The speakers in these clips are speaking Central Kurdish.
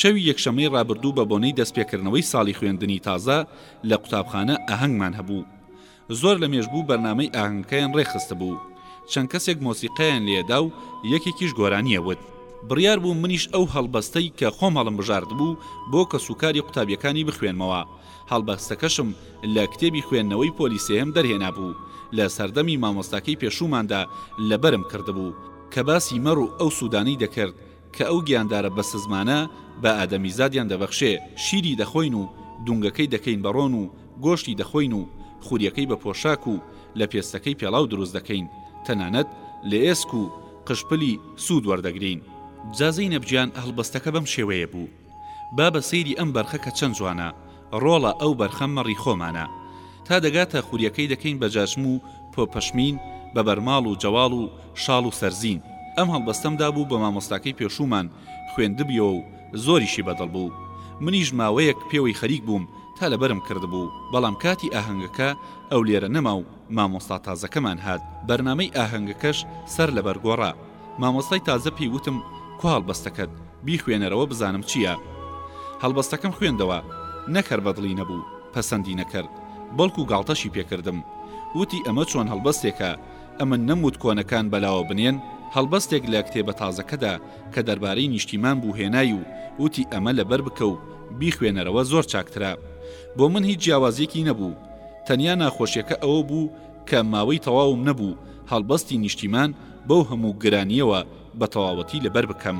شەوی یەکشەمەی ڕابردوو بە بۆنەی دەستپێکردنەوەی ساڵی خوێندنی تازە لە قوتابخانە ئاهەنگمان هەبوو. زۆر لە مێژبوو بەرنامەی ئاهەنگەکەیان ڕێکخستبوو. چەند کەسێک مۆسیقایان لێدا و یەکێکیش گۆرانی ئەوت. بڕیار بوو منیش ئەو هەڵبەستەی کە خۆم هەڵمبژاردبوو بۆ کەسوکاری قوتابییەکانی بخوێنمەوە. هەڵبەستەکەشم لە کتێبی خوێندنەوەی پۆلی سێیەم دەرهێنابوو. لە سەردەمی مامۆستاکەی پێشووماندا لەبەرم کردبوو کە باسی مەڕ و ئەو سوودانەی دەکرد کە ئەو گیاندارە بەسزمانە بە ئادەمیزادیان دەبەخشێ، شیری دەخۆین و دونگەکەی دەکەین بە ڕۆن و گۆشتی دەخۆین و خوریەکەی بە پۆشاک و لە پێستەکەی پێڵاو دروست دەکەین، تەنانەت لە ئێسک و قژپلی سوود وەردەگرین. جا زەینەب گیان هەڵبەستەکە بەم شێوەیە بوو. بابە سەیری ئەم بەرخە کە چەند جوانە ڕۆڵە ئەو بەرخە مەڕی خۆمانە تا دەگاتە خوریەکەی دەکەین بە جاژم و پۆ پەشمین بە بەرماڵ و جەواڵ و شاڵ و سەرزین ئەم هەڵبەستەم دابوو بە مامۆستاکەی پێشوومان خوێندبیەوە و زۆریشی بە دڵ بوو منیش ماوەیەک پێوەی خەریک بووم تا لەبەرم کردبوو بەڵام کاتی ئاهەنگەکە ئەو لێرە نەما و مامۆستا تازەکەمان هات بەرنامەی ئاهەنگەکەش سەر لەبەر گۆڕا مامۆستای تازە پێی وتم کوا هەڵبەستەکەت بیخوێنەرەوە بزانم چیە هەڵبەستەکەم خوێندەوە نەک هەر بەدڵی نەبوو پەسەندی نەکرد بەڵکو گاڵتەشی پێکردم وتی ئەمە چۆن هەڵبەستێکە ئەمن نەموت کۆنەکان بەلاوە بنێن هەڵبەستێک لە کتێبە تازەکەدا کە دەربارەی نیشتیمان بوو هێنای و وتی ئەمە لەبەر بکە و بیخوێنەرەوە زۆر چاکترە بۆ من هیچ جیاوازیەکی نەبوو تەنیا ناخۆشیەکە ئەوە بوو کە ماوەی تەواوم نەبوو هەڵبەستی نیشتیمان بەو هەموو گرانیەوە بە تەواوەتی لەبەر بکەم.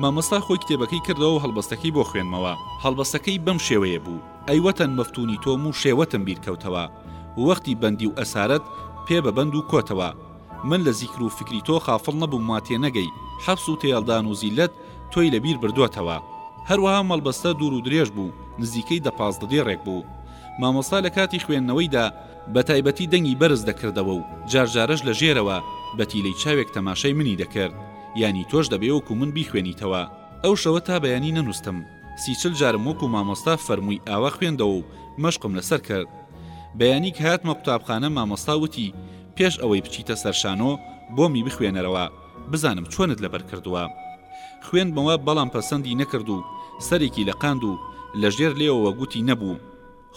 مامۆستا خۆی کتێبەکەی کردەوەو هەڵبەستەکەی بۆ خوێنمەوە. هەڵبەستەکەی بەم شێوەیە بوو. ئەی وەتەن مەفتوونی تۆم و شێوەتم بیر کەوتەوە وەختی بەندی و ئەسارەت پێ بە بەند و کۆتەوە من لە زیکر و فیکری تۆ خافڵ نەبووم وا تێ نەگەی حەپس و تێێڵدان و زیللەت تۆی لە بیر بردۆتەوە. هەروەها مەڵبەستە دوور و درێژ بوو نزیکەی دە پازدە دێڕێک بوو مامۆستا لە کاتی خوێندنەوەیدا بە تایبەتی دەنگی بەرز دەکردەوە و جار جارەش لە ژێرەوە بە تیلەی چاوێک تەماشای منی دەکرد یانی تۆش دەبێ وەکوو من بیخوێنیتەوە ئەو شەوە تا بەیانی نەنووستم سی چل جارم وەکوو مامۆستا فەرمووی ئاوا خوێندەوە و مەشقم لە سەر کرد بەیانی کە هاتمە قوتابخانە مامۆستا وتی پێش ئەوەی بچیتە سەر شانۆ بۆمی بخوێنەرەوە بزانم چۆنت لەبەر کردووە. خوێندمەوە بەڵام پەسەندی نەکرد و سەرێکی لەقاند و لە ژێر لێوەوە گوتی نەبوو.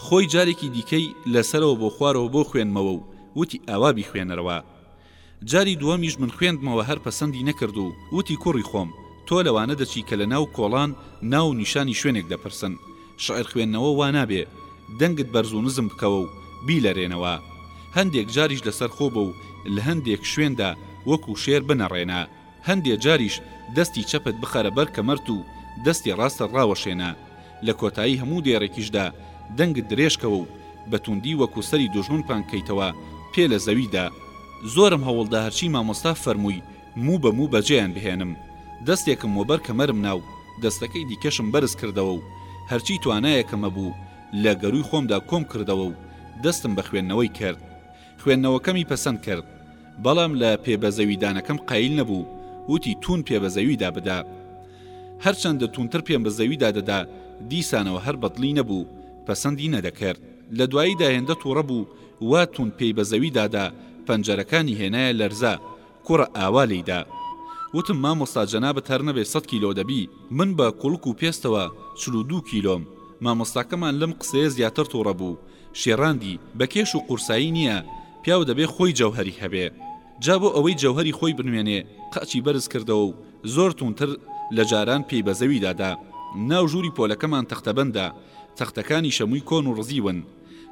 خۆی جارێکی دیکەی لە سەرەوە بۆ خوارەوە بۆ خوێندمەوە و وتی ئاوا بیخوێنەرەوە. جاری دووەمیش من خوێندمەوە هەر پەسەندی نەکرد و وتی کوڕی خۆم تۆ لەوانە دەچی کە لە ناو کۆڵان ناو و نیشانی شوێنێک دەپرسن. شعر خوێندنەوە وا نابێ دەنگت بەرز و نزم بکەوە و بیلەرێنەوە، هەندێک جاریش لەسەر خۆ بە و لە هەندێک شوێندا وەکوو شێر بنەڕێنە، هەندێ جاریش دەستی چەپت بخەرە بەر کەمەرت و دەستی ڕاستت ڕاوەشێنە، لە کۆتایی هەموو دێڕێکیشدا دەنگت درێژ کەوە و بە توندی وەکوو سەری دوژمن پان کەیتەوە پێ لە زەویدا. زۆرم هەوڵدا هەرچی مامۆستا فەرمووی موو بە موو بەجێیان بهێنم. دەستێکم وەبەر کەمەرم نا و دەستەکەی دیکەشم بەرز کردەوە و هەرچی توانایەکم هەبوو لە گەرووی خۆمدا کۆم کردەوە و دەستم بە خوێندنەوەی کرد. خوێندنەوەکەمی پەسەند کرد. بەڵام لە پێ بە زەوی دانەکەم قایل نەبوو، وتی توون پێ بە زەویدا بدە. هەرچەندە توونتر پێم بە زەویدا دەدا، دیسانەوە هەر بە دڵی نەبوو، پەسەندی نەدەکرد. لە دواییدا هێندە تووڕە بوو، وا توون پێی بە زەویدا دا، پەنجەرەکانی هێنایە لەرزە. کوڕە ئاوا لێی دا وتم مامۆستا جەنابت هەر نەبێ سەد کیلۆ دەبی من بە کوڵک و پێستەوە چل و دوو کیلۆم مامۆستاکەمان لەم قسەیە زیاتر توڕە بوو شێڕاندی بە کێش و قورسایی نیە پیاو دەبێ خۆی جەوهەری هەبێ جا بۆ ئەوەی جەوهەری خۆی بنوێنێ قاچی بەرز کردەوە و زۆر توندتر لە جاران پێی بە زەویدا دا ناو ژووری پۆلەکەمان تەختەبەندە تەختەکانیشە مووی کۆن و ڕزیون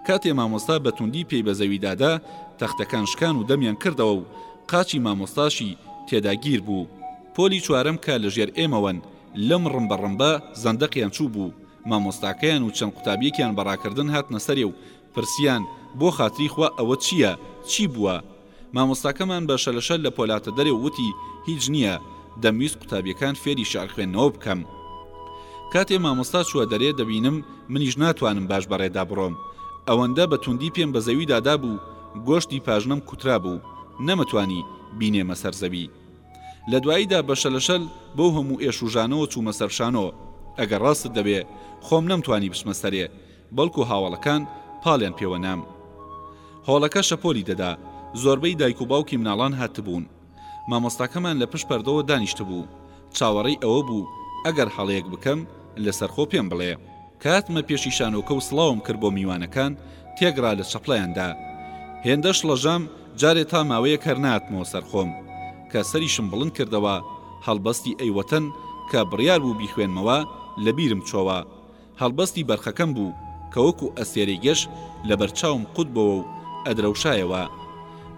کاتێ مامۆستا بە توندی پێی بە زەوی دادا، تەختەکان شکان و دەمیان کردەوە و قاچی مامۆستاشی تێدا گیر بوو. پۆلی چوارەم کە لە ژێر ئێمەوەن، لەم ڕمبە ڕمبە زەندەقیان چوو بوو، مامۆستاکەیان و چەند قوتابیەکیان بە ڕاکردن هاتنە سەرێ و پرسیان، بۆ خاتری خوا ئەوە چییە؟ چی بووە؟ مامۆستاکەمان بە شەلەشەل لە پۆلاتە دەرێ و وتی، هیچ نییە، دەمویست قوتابییەکان فێری شیعر خوێندنەوە بکەم. کاتێ مامۆستا چووە دەرێ دەبینم منیش ناتوانم باش بەڕێدا بڕۆم. ئەوەندە بە توندی پێم بە زەویدا دابوو، گۆشتی پاژنەم کوترابوو، نەمتوانی بینێمە سەر زەوی. لە دواییدا بە شەلەشەل بەو هەموو ئێش و ژانەوە چوومە سەر شانۆ. ئەگەر ڕاستت دەبێ خۆم نەمتوانی بچمە سەرێ. بەڵکو هاوەڵەکان پاڵیان پێوە نام. هۆڵەکە شەپۆلی دەدا. زۆربەی دایک و باوکی مناڵان هاتبوون. مامۆستاکەمان لە پشت پەردەوە دانیشتبوو. چاوەڕێی ئەوە بوو ئەگەر هەڵەیەک بکەم، لەسەرخۆ پێم بڵێ. کە هاتمە پێشی شانۆکە و سڵاوم کرد بۆ میوانەکان، تێکڕا لە چەپڵەیان دا. هێندەش ڵەژام، جارێ تا ماوەیەک هەر نەهاتمەوە سەرخۆم. کە سەریشم بڵند کردەوە، هەڵبەستی ئەی وەتەن کە بڕیار بوو بیخوێنمەوە، لە بیرم چۆوە. هەڵبەستی بەرخەکەم بوو کە وەکو ئەستێرەی گەش لەبەرچاوم قوت بۆوە و ئەدرەوشایەوە.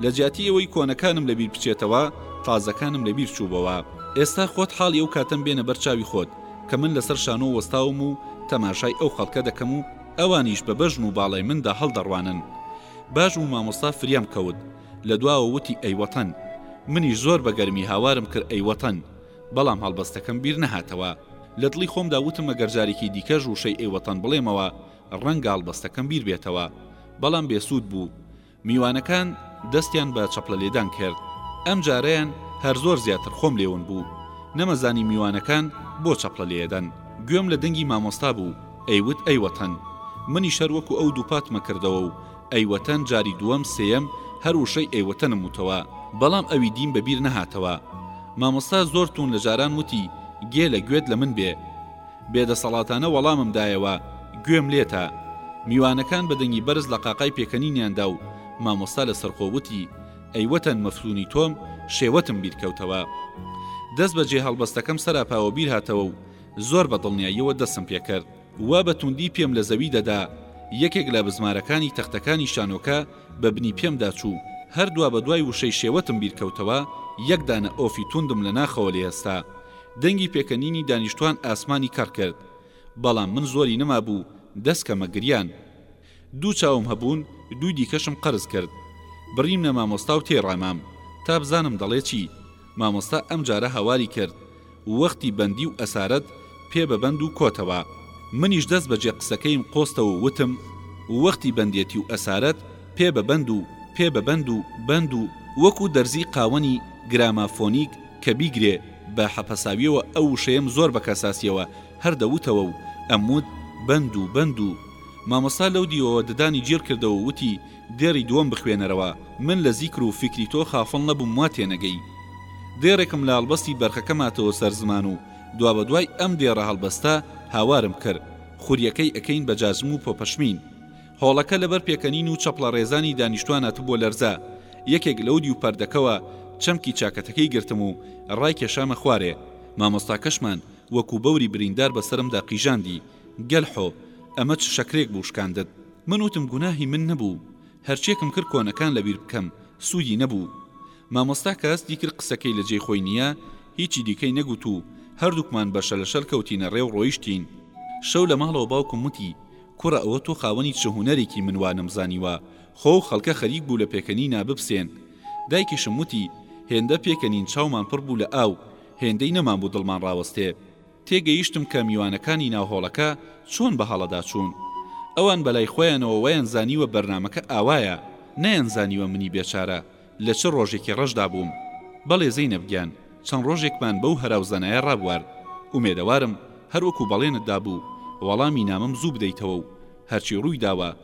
لە جیاتی ئەوەی کۆنەکانم لە بیر بچێتەوە، تازەکانم لە بیر چووبۆوە. ئێستا خۆت حاڵی ئەو کاتەم بێنە بەر چاوی خۆت کە من لەسەر شانۆ وەستاوم و تەماشای ئەو خەڵکە دەکەم و ئەوانیش بە بەژن و باڵای مندا هەڵدەڕوانن. باش بوو مامۆستا فریام کەوت لە دواوە وتی ئەی وەتەن! منیش زۆر بە گەرمی هاوارم کرد ئەی وەتەن! بەڵام هەڵبەستەکەم بیر نەهاتەوە. لە دڵی خۆمدا وتم ئەگەر جارێکی دیکەش وشەی ئێ وەتەن بڵێمەوە، ڕەنگە هەڵبەستەکەم بیر بێتەوە. بەڵام بێ سوود بوو. میوانەکان دەستیان بە چەپڵە لێدان کرد. ئەم جارەیان هەر زۆر زیاتر خۆم لێ ون بوو. نەمەزانی میوانەکان بۆ چەپڵە لێ ئەدەن. گوێم لە دەنگی مامۆستا بوو ئەیوت ئەی وەتەن. منیش هەر وەکوو ئەو دووپاتمە کردەوە و ئەی وەتەن جاری دووەم سێیەم هەر وشەی ئەی وەتەنم وتەوە بەڵام ئەوی دیم بە بیر نەهاتەوە مامۆستا زۆر توون لە جاران وتی گێلە گوێت لە من بێ بێ دەسەڵاتانە وەڵامم دایەوە گوێم لێتە میوانەکان بە دەنگی بەرز لە قاقای پێکەنینیان دا و مامۆستا لە سەرخۆ وتی ئەی وەتەن مەفتونی تۆم شێوەتم بیر کەوتەوە دەست بە جێ هەڵبەستەکەم سەراپاوە بیر هاتەوە و زۆر بە دڵنیاییەوە دەستم پێ کرد. وا بە توندی پێم لە زەوی دەدا، یەکێک لە بزمارەکانی تەختەکانی شانۆکە بە بنی پێمدا چوو، هەر دوابەدوای وشەی شێوەتم بیرکەوتەوە، یەک دانە ئۆفی توندم لە ناخەوە لێهستا. دەنگی پێکەنینی دانیشتوان ئاسمانی کەڕ کرد. بەڵام من زۆری نەمابوو دەستکەمە گریان. دوو چاوم هەبوون دووی دیکەشم قەرز کرد بڕیم نە مامۆستا و تێڕامام تا بزانم دەڵێ چی مامۆستا ئەمجارە هاواری کرد وەختی بەندی و ئەسارەت پێ بە بەند و کۆتەوە منیش دەست بەجێ قسەکەیم قۆستەوە و وتم وەختی بەندێتی و ئەسارەت پێ بە بەند و پێ بە بەند و بەند و وەکو دەرزی قاوەنی گرامافۆنیک کە بیگرێ بە حەپەساویەوە ئەو وشەیەم زۆر بە کەساسیەوە هەر دەوتەوە و ئەموت بەند و بەند و. مامۆستا لەو دیوەوە ددانی جیڕ کردەوەو وتی، دێڕی دووەم بخوێنەرەوە، من لە زیکر و فیکری تۆ خافڵ نەبووم وا تێنەگەی. دێڕێکم لە هەڵبەستی بەرخەکە ماتەوە سەر زمان و دوابەدوای ئەم دێڕە هەڵبەستە هاوارم کر، خوریەکەی ئەکەین بە جاجم و پۆپەشمین. هۆڵەکە لەبەر پێکەنین و چەپڵە ڕێزانی دانیشتوانات بۆ لەرزا. یەکێک لەو دیو پەردەکەوە چەمکی چاکەتەکەی گرتم و ڕایکێشامە خوارێ. مامۆستاکەشمان وەکو بەوری بریندار بە سەرمدا قیژاندی. گەل حۆ ئەمە چ شەکرێک بوو شکاندت من وتم گوناهی من نەبوو هەرچێکم کرد کۆنەکان لەبیر بکەم سوودی نەبوو مامۆستا کە هەستی کرد قسەکەی لە جێی خۆی نییە هیچی دیکەی نەگوت و هەردووکمان بە شەلەشەل کەوتینە ڕێ و ڕۆیشتین شەو لە ماڵەوە باوکم وتی کوڕە ئەوە تۆ خاوەنی چ هونەرێکی من وانەم زانیوە خۆ ئەو خەڵکە خەریک بوو لە پێکەنینا بپسێن دایکیشم وتی هێندە پێکەنین چاومان پڕ بوو لە ئاو هێندەی نەمانبوو دڵمان ڕاوەستێ تێگەیشتم کە میوانەکانی ناو هۆڵەکە چۆن بە هەڵەدا چوون. ئەوان بە لای خۆیانەوە وایان زانیوە بەرنامەکە ئاوایە، نەیان زانیوە منی بێچارە لە چ ڕۆژێکی ڕەشدا بووم. بەڵێ زەینەب گیان، چەند ڕۆژێکمان بەو هەرا و زەنایە ڕابوارد. ئومێدەوارم هەر وەکوو بەڵێنت دابوو، وەڵامی نامەم زوو بدەیتەوە و هەرچی ڕووی داوە،